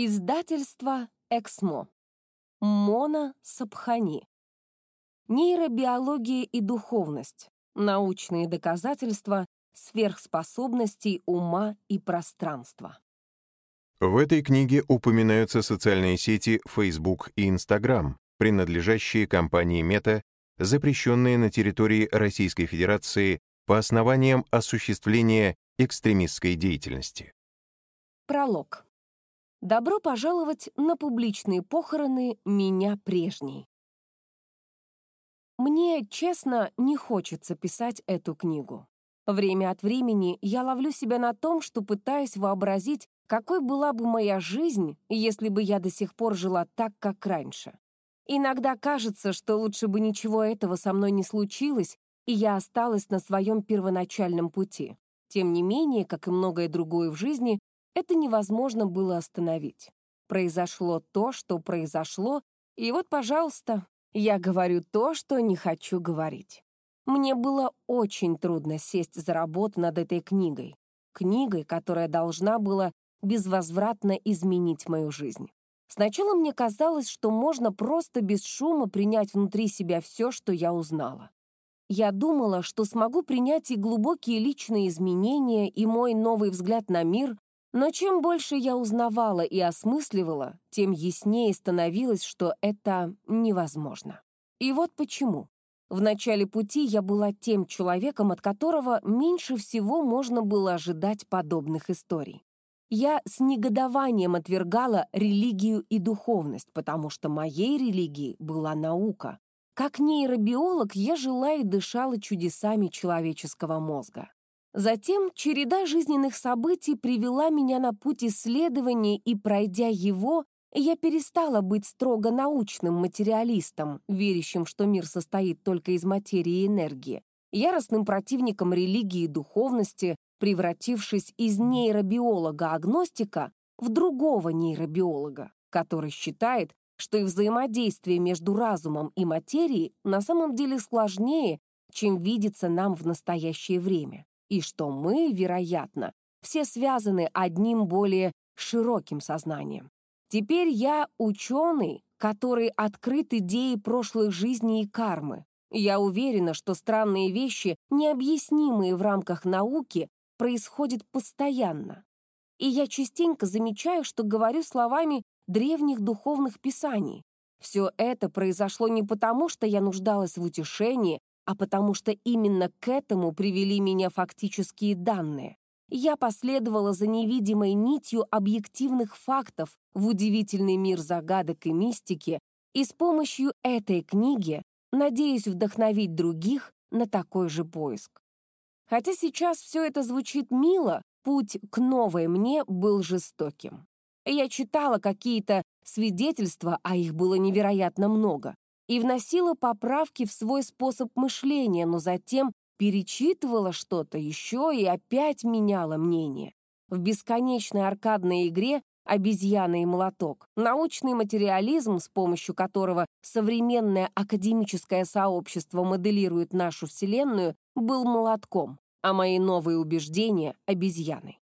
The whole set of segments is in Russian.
Издательство «Эксмо». Мона Сапхани. Нейробиология и духовность. Научные доказательства сверхспособностей ума и пространства. В этой книге упоминаются социальные сети Facebook и Instagram, принадлежащие компании Meta, запрещенные на территории Российской Федерации по основаниям осуществления экстремистской деятельности. Пролог. Добро пожаловать на публичные похороны меня прежней. Мне, честно, не хочется писать эту книгу. Время от времени я ловлю себя на том, что пытаюсь вообразить, какой была бы моя жизнь, если бы я до сих пор жила так, как раньше. Иногда кажется, что лучше бы ничего этого со мной не случилось, и я осталась на своем первоначальном пути. Тем не менее, как и многое другое в жизни, это невозможно было остановить. Произошло то, что произошло, и вот, пожалуйста, я говорю то, что не хочу говорить. Мне было очень трудно сесть за работу над этой книгой. Книгой, которая должна была безвозвратно изменить мою жизнь. Сначала мне казалось, что можно просто без шума принять внутри себя все, что я узнала. Я думала, что смогу принять и глубокие личные изменения, и мой новый взгляд на мир, но чем больше я узнавала и осмысливала, тем яснее становилось, что это невозможно. И вот почему. В начале пути я была тем человеком, от которого меньше всего можно было ожидать подобных историй. Я с негодованием отвергала религию и духовность, потому что моей религией была наука. Как нейробиолог я жила и дышала чудесами человеческого мозга. Затем череда жизненных событий привела меня на путь исследований, и, пройдя его, я перестала быть строго научным материалистом, верящим, что мир состоит только из материи и энергии, яростным противником религии и духовности, превратившись из нейробиолога-агностика в другого нейробиолога, который считает, что и взаимодействие между разумом и материей на самом деле сложнее, чем видится нам в настоящее время и что мы, вероятно, все связаны одним более широким сознанием. Теперь я ученый, который открыт идеей прошлых жизней и кармы. Я уверена, что странные вещи, необъяснимые в рамках науки, происходят постоянно. И я частенько замечаю, что говорю словами древних духовных писаний. Все это произошло не потому, что я нуждалась в утешении, а потому что именно к этому привели меня фактические данные. Я последовала за невидимой нитью объективных фактов в удивительный мир загадок и мистики, и с помощью этой книги надеюсь вдохновить других на такой же поиск. Хотя сейчас все это звучит мило, путь к новой мне был жестоким. Я читала какие-то свидетельства, а их было невероятно много, и вносила поправки в свой способ мышления, но затем перечитывала что-то еще и опять меняла мнение. В бесконечной аркадной игре «Обезьяна и молоток» научный материализм, с помощью которого современное академическое сообщество моделирует нашу Вселенную, был молотком, а мои новые убеждения — обезьяной.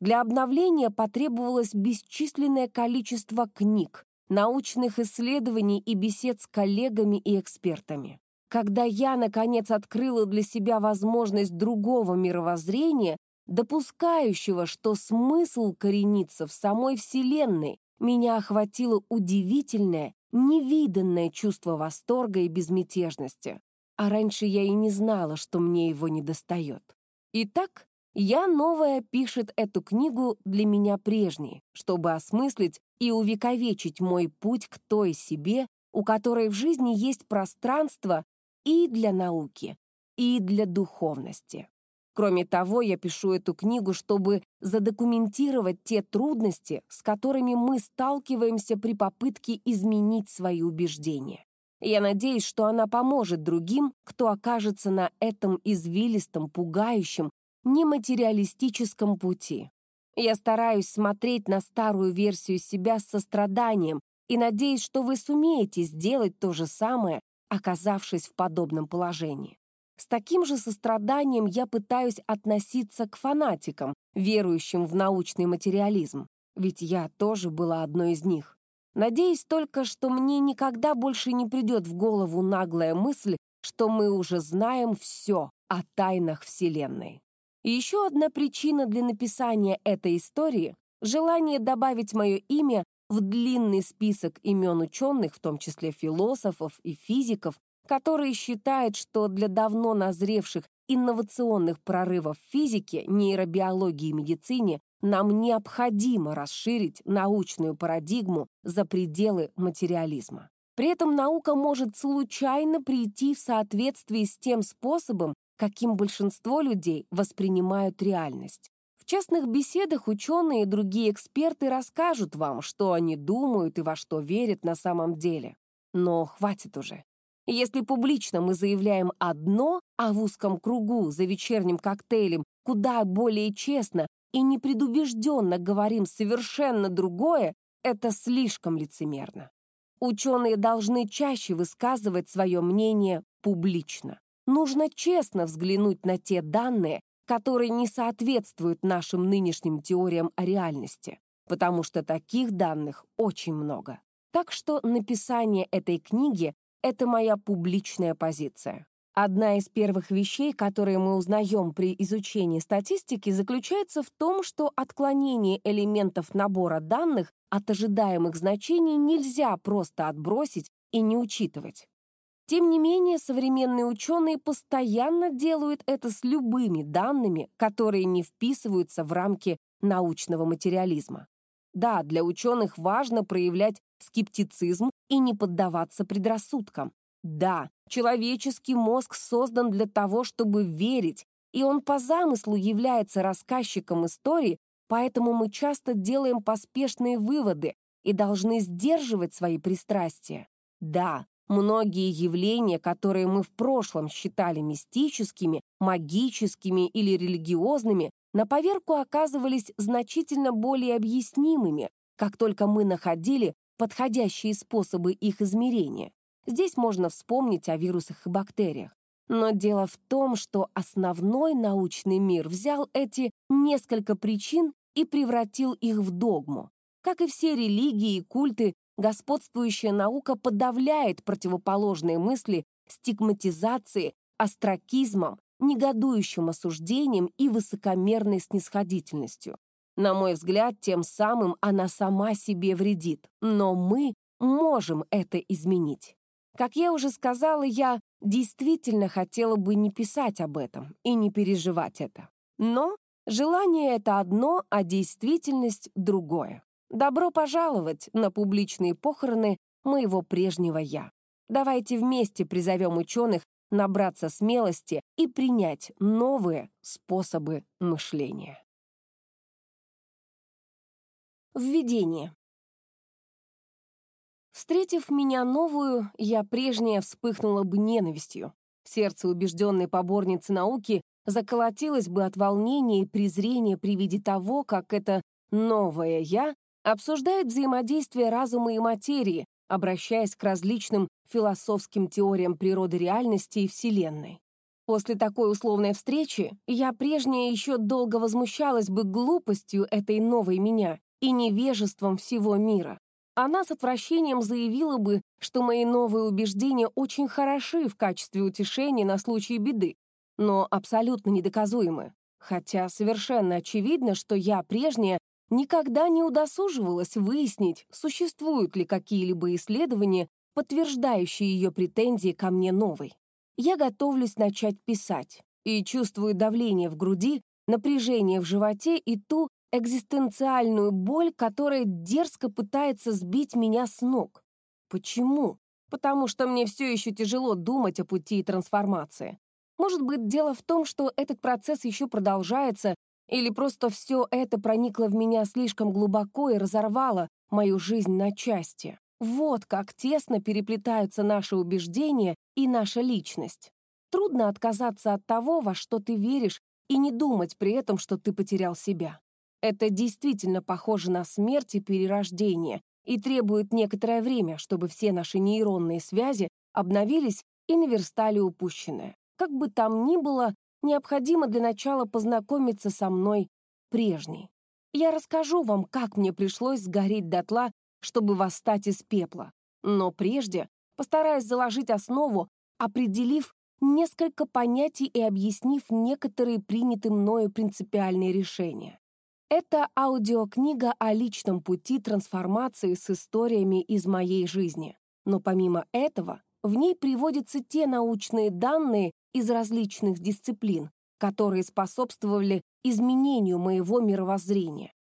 Для обновления потребовалось бесчисленное количество книг, научных исследований и бесед с коллегами и экспертами. Когда я, наконец, открыла для себя возможность другого мировоззрения, допускающего, что смысл коренится в самой Вселенной, меня охватило удивительное, невиданное чувство восторга и безмятежности. А раньше я и не знала, что мне его недостает. Итак, я новая пишет эту книгу для меня прежней, чтобы осмыслить и увековечить мой путь к той себе, у которой в жизни есть пространство и для науки, и для духовности. Кроме того, я пишу эту книгу, чтобы задокументировать те трудности, с которыми мы сталкиваемся при попытке изменить свои убеждения. Я надеюсь, что она поможет другим, кто окажется на этом извилистом, пугающем, нематериалистическом пути. Я стараюсь смотреть на старую версию себя с состраданием и надеюсь, что вы сумеете сделать то же самое, оказавшись в подобном положении. С таким же состраданием я пытаюсь относиться к фанатикам, верующим в научный материализм. ведь я тоже была одной из них. Надеюсь только, что мне никогда больше не придет в голову наглая мысль, что мы уже знаем все о тайнах Вселенной. И еще одна причина для написания этой истории — желание добавить мое имя в длинный список имен ученых, в том числе философов и физиков, которые считают, что для давно назревших инновационных прорывов в физике, нейробиологии и медицине нам необходимо расширить научную парадигму за пределы материализма. При этом наука может случайно прийти в соответствии с тем способом, каким большинство людей воспринимают реальность. В частных беседах ученые и другие эксперты расскажут вам, что они думают и во что верят на самом деле. Но хватит уже. Если публично мы заявляем одно, а в узком кругу за вечерним коктейлем куда более честно и непредубежденно говорим совершенно другое, это слишком лицемерно. Ученые должны чаще высказывать свое мнение публично. Нужно честно взглянуть на те данные, которые не соответствуют нашим нынешним теориям о реальности, потому что таких данных очень много. Так что написание этой книги — это моя публичная позиция. Одна из первых вещей, которые мы узнаем при изучении статистики, заключается в том, что отклонение элементов набора данных от ожидаемых значений нельзя просто отбросить и не учитывать. Тем не менее, современные ученые постоянно делают это с любыми данными, которые не вписываются в рамки научного материализма. Да, для ученых важно проявлять скептицизм и не поддаваться предрассудкам. Да, человеческий мозг создан для того, чтобы верить, и он по замыслу является рассказчиком истории, поэтому мы часто делаем поспешные выводы и должны сдерживать свои пристрастия. Да, многие явления, которые мы в прошлом считали мистическими, магическими или религиозными, на поверку оказывались значительно более объяснимыми, как только мы находили подходящие способы их измерения. Здесь можно вспомнить о вирусах и бактериях. Но дело в том, что основной научный мир взял эти несколько причин и превратил их в догму. Как и все религии и культы, господствующая наука подавляет противоположные мысли стигматизацией, астракизмом, негодующим осуждением и высокомерной снисходительностью. На мой взгляд, тем самым она сама себе вредит, но мы можем это изменить. Как я уже сказала, я действительно хотела бы не писать об этом и не переживать это. Но желание — это одно, а действительность — другое. Добро пожаловать на публичные похороны моего прежнего «я». Давайте вместе призовем ученых набраться смелости и принять новые способы мышления. Введение. Встретив меня новую, я прежняя вспыхнула бы ненавистью. Сердце убежденной поборницы науки заколотилось бы от волнения и презрения при виде того, как это новое «я» обсуждает взаимодействие разума и материи, обращаясь к различным философским теориям природы реальности и Вселенной. После такой условной встречи я прежняя еще долго возмущалась бы глупостью этой новой меня и невежеством всего мира. Она с отвращением заявила бы, что мои новые убеждения очень хороши в качестве утешения на случай беды, но абсолютно недоказуемы. Хотя совершенно очевидно, что я прежняя никогда не удосуживалась выяснить, существуют ли какие-либо исследования, подтверждающие ее претензии ко мне новой. Я готовлюсь начать писать и чувствую давление в груди, напряжение в животе и ту экзистенциальную боль, которая дерзко пытается сбить меня с ног. Почему? Потому что мне все еще тяжело думать о пути трансформации. Может быть, дело в том, что этот процесс еще продолжается, или просто все это проникло в меня слишком глубоко и разорвало мою жизнь на части. Вот как тесно переплетаются наши убеждения и наша личность. Трудно отказаться от того, во что ты веришь, и не думать при этом, что ты потерял себя. Это действительно похоже на смерть и перерождение и требует некоторое время, чтобы все наши нейронные связи обновились и наверстали упущенное. Как бы там ни было, необходимо для начала познакомиться со мной прежней. Я расскажу вам, как мне пришлось сгореть дотла, чтобы восстать из пепла. Но прежде постараюсь заложить основу, определив несколько понятий и объяснив некоторые принятые мною принципиальные решения. Это аудиокнига о личном пути трансформации с историями из моей жизни. Но помимо этого, в ней приводятся те научные данные из различных дисциплин, которые способствовали изменению моего мировоззрения.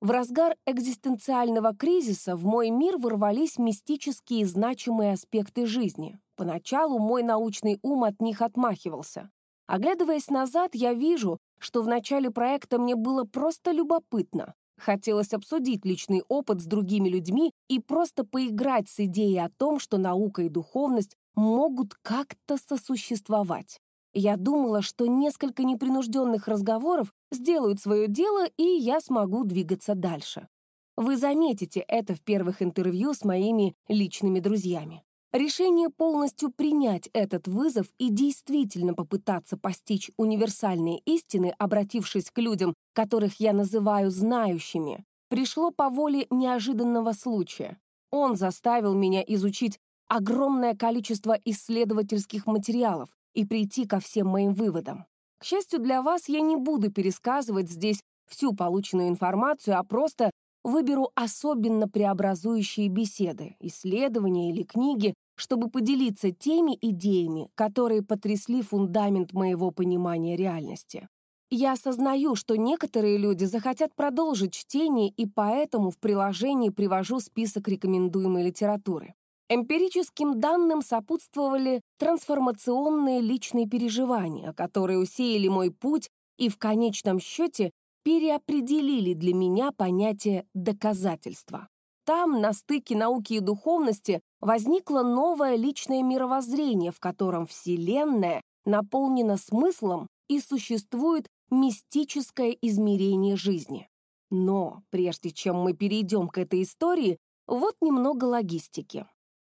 В разгар экзистенциального кризиса в мой мир ворвались мистические значимые аспекты жизни. Поначалу мой научный ум от них отмахивался. Оглядываясь назад, я вижу, что в начале проекта мне было просто любопытно. Хотелось обсудить личный опыт с другими людьми и просто поиграть с идеей о том, что наука и духовность могут как-то сосуществовать. Я думала, что несколько непринужденных разговоров сделают свое дело, и я смогу двигаться дальше. Вы заметите это в первых интервью с моими личными друзьями. Решение полностью принять этот вызов и действительно попытаться постичь универсальные истины, обратившись к людям, которых я называю знающими, пришло по воле неожиданного случая. Он заставил меня изучить огромное количество исследовательских материалов и прийти ко всем моим выводам. К счастью для вас, я не буду пересказывать здесь всю полученную информацию, а просто выберу особенно преобразующие беседы, исследования или книги, чтобы поделиться теми идеями, которые потрясли фундамент моего понимания реальности. Я осознаю, что некоторые люди захотят продолжить чтение, и поэтому в приложении привожу список рекомендуемой литературы. Эмпирическим данным сопутствовали трансформационные личные переживания, которые усеяли мой путь и в конечном счете переопределили для меня понятие доказательства. Там, на стыке науки и духовности, возникло новое личное мировоззрение, в котором Вселенная наполнена смыслом и существует мистическое измерение жизни. Но прежде чем мы перейдем к этой истории, вот немного логистики.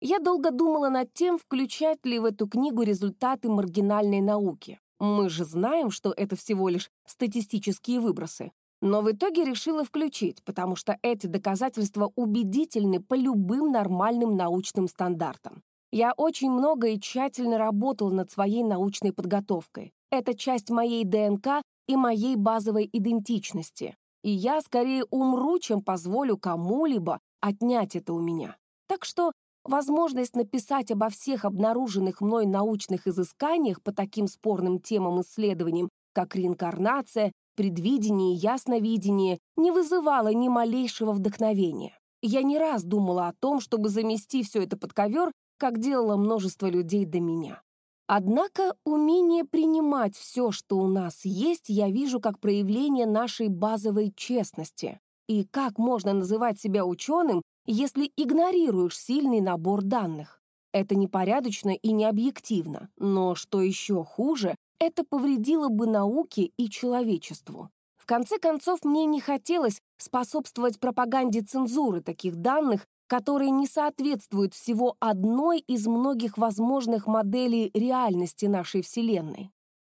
Я долго думала над тем, включать ли в эту книгу результаты маргинальной науки. Мы же знаем, что это всего лишь статистические выбросы. Но в итоге решила включить, потому что эти доказательства убедительны по любым нормальным научным стандартам. Я очень много и тщательно работал над своей научной подготовкой. Это часть моей ДНК и моей базовой идентичности. И я скорее умру, чем позволю кому-либо отнять это у меня. Так что Возможность написать обо всех обнаруженных мной научных изысканиях по таким спорным темам исследованиям, как реинкарнация, предвидение и ясновидение, не вызывала ни малейшего вдохновения. Я не раз думала о том, чтобы замести все это под ковер, как делало множество людей до меня. Однако умение принимать все, что у нас есть, я вижу как проявление нашей базовой честности. И как можно называть себя ученым, если игнорируешь сильный набор данных. Это непорядочно и необъективно, но, что еще хуже, это повредило бы науке и человечеству. В конце концов, мне не хотелось способствовать пропаганде цензуры таких данных, которые не соответствуют всего одной из многих возможных моделей реальности нашей Вселенной.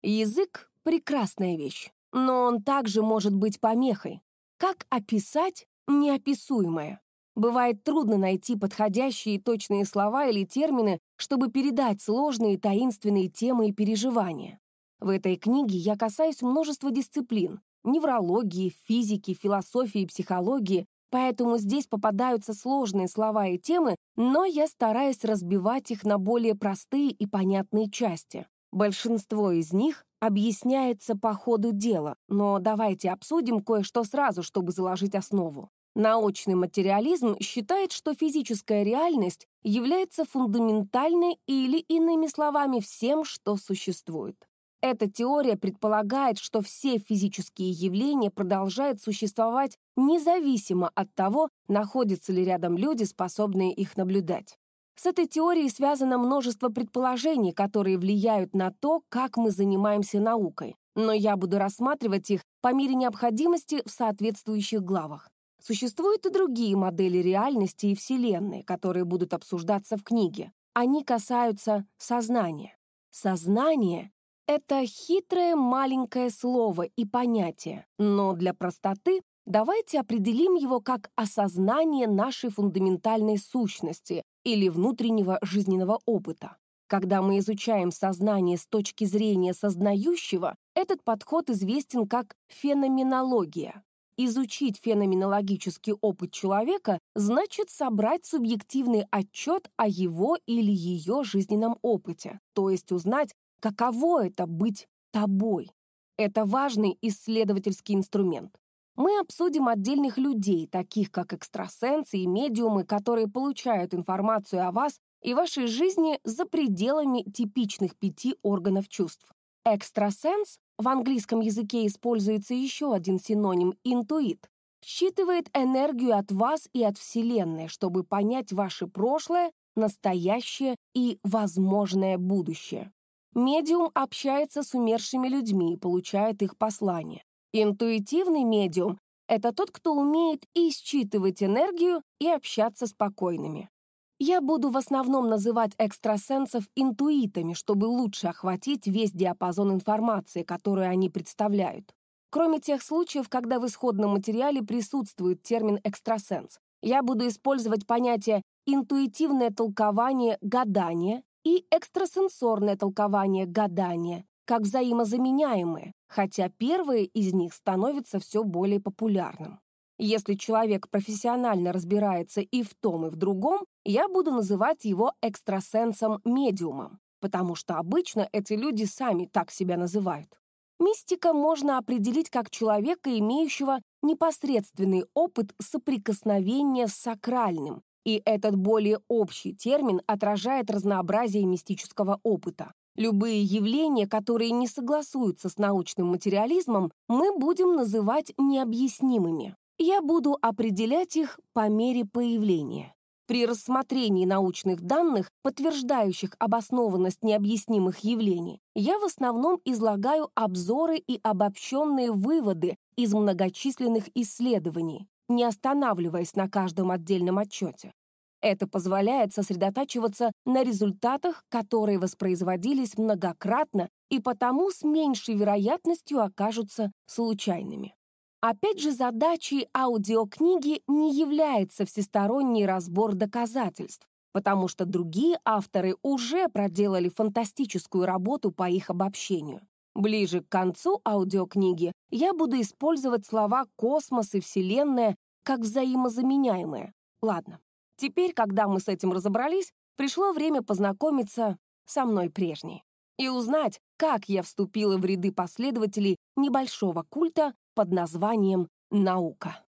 Язык — прекрасная вещь, но он также может быть помехой. Как описать неописуемое? Бывает трудно найти подходящие и точные слова или термины, чтобы передать сложные таинственные темы и переживания. В этой книге я касаюсь множества дисциплин — неврологии, физики, философии, психологии, поэтому здесь попадаются сложные слова и темы, но я стараюсь разбивать их на более простые и понятные части. Большинство из них объясняется по ходу дела, но давайте обсудим кое-что сразу, чтобы заложить основу. Научный материализм считает, что физическая реальность является фундаментальной или, иными словами, всем, что существует. Эта теория предполагает, что все физические явления продолжают существовать независимо от того, находятся ли рядом люди, способные их наблюдать. С этой теорией связано множество предположений, которые влияют на то, как мы занимаемся наукой, но я буду рассматривать их по мере необходимости в соответствующих главах. Существуют и другие модели реальности и Вселенной, которые будут обсуждаться в книге. Они касаются сознания. Сознание — это хитрое маленькое слово и понятие, но для простоты давайте определим его как осознание нашей фундаментальной сущности или внутреннего жизненного опыта. Когда мы изучаем сознание с точки зрения сознающего, этот подход известен как феноменология. Изучить феноменологический опыт человека значит собрать субъективный отчет о его или ее жизненном опыте, то есть узнать, каково это быть тобой. Это важный исследовательский инструмент. Мы обсудим отдельных людей, таких как экстрасенсы и медиумы, которые получают информацию о вас и вашей жизни за пределами типичных пяти органов чувств. Экстрасенс в английском языке используется еще один синоним «интуит», считывает энергию от вас и от Вселенной, чтобы понять ваше прошлое, настоящее и возможное будущее. Медиум общается с умершими людьми и получает их послания. Интуитивный медиум — это тот, кто умеет и считывать энергию, и общаться с покойными. Я буду в основном называть экстрасенсов интуитами, чтобы лучше охватить весь диапазон информации, которую они представляют. Кроме тех случаев, когда в исходном материале присутствует термин «экстрасенс», я буду использовать понятие «интуитивное толкование гадания» и «экстрасенсорное толкование гадания» как взаимозаменяемые, хотя первое из них становится все более популярным. Если человек профессионально разбирается и в том, и в другом, я буду называть его экстрасенсом-медиумом, потому что обычно эти люди сами так себя называют. Мистика можно определить как человека, имеющего непосредственный опыт соприкосновения с сакральным, и этот более общий термин отражает разнообразие мистического опыта. Любые явления, которые не согласуются с научным материализмом, мы будем называть необъяснимыми. Я буду определять их по мере появления. При рассмотрении научных данных, подтверждающих обоснованность необъяснимых явлений, я в основном излагаю обзоры и обобщенные выводы из многочисленных исследований, не останавливаясь на каждом отдельном отчете. Это позволяет сосредотачиваться на результатах, которые воспроизводились многократно и потому с меньшей вероятностью окажутся случайными. Опять же, задачей аудиокниги не является всесторонний разбор доказательств, потому что другие авторы уже проделали фантастическую работу по их обобщению. Ближе к концу аудиокниги я буду использовать слова «космос» и «вселенная» как взаимозаменяемые. Ладно, теперь, когда мы с этим разобрались, пришло время познакомиться со мной прежней и узнать, как я вступила в ряды последователей небольшого культа под названием «наука».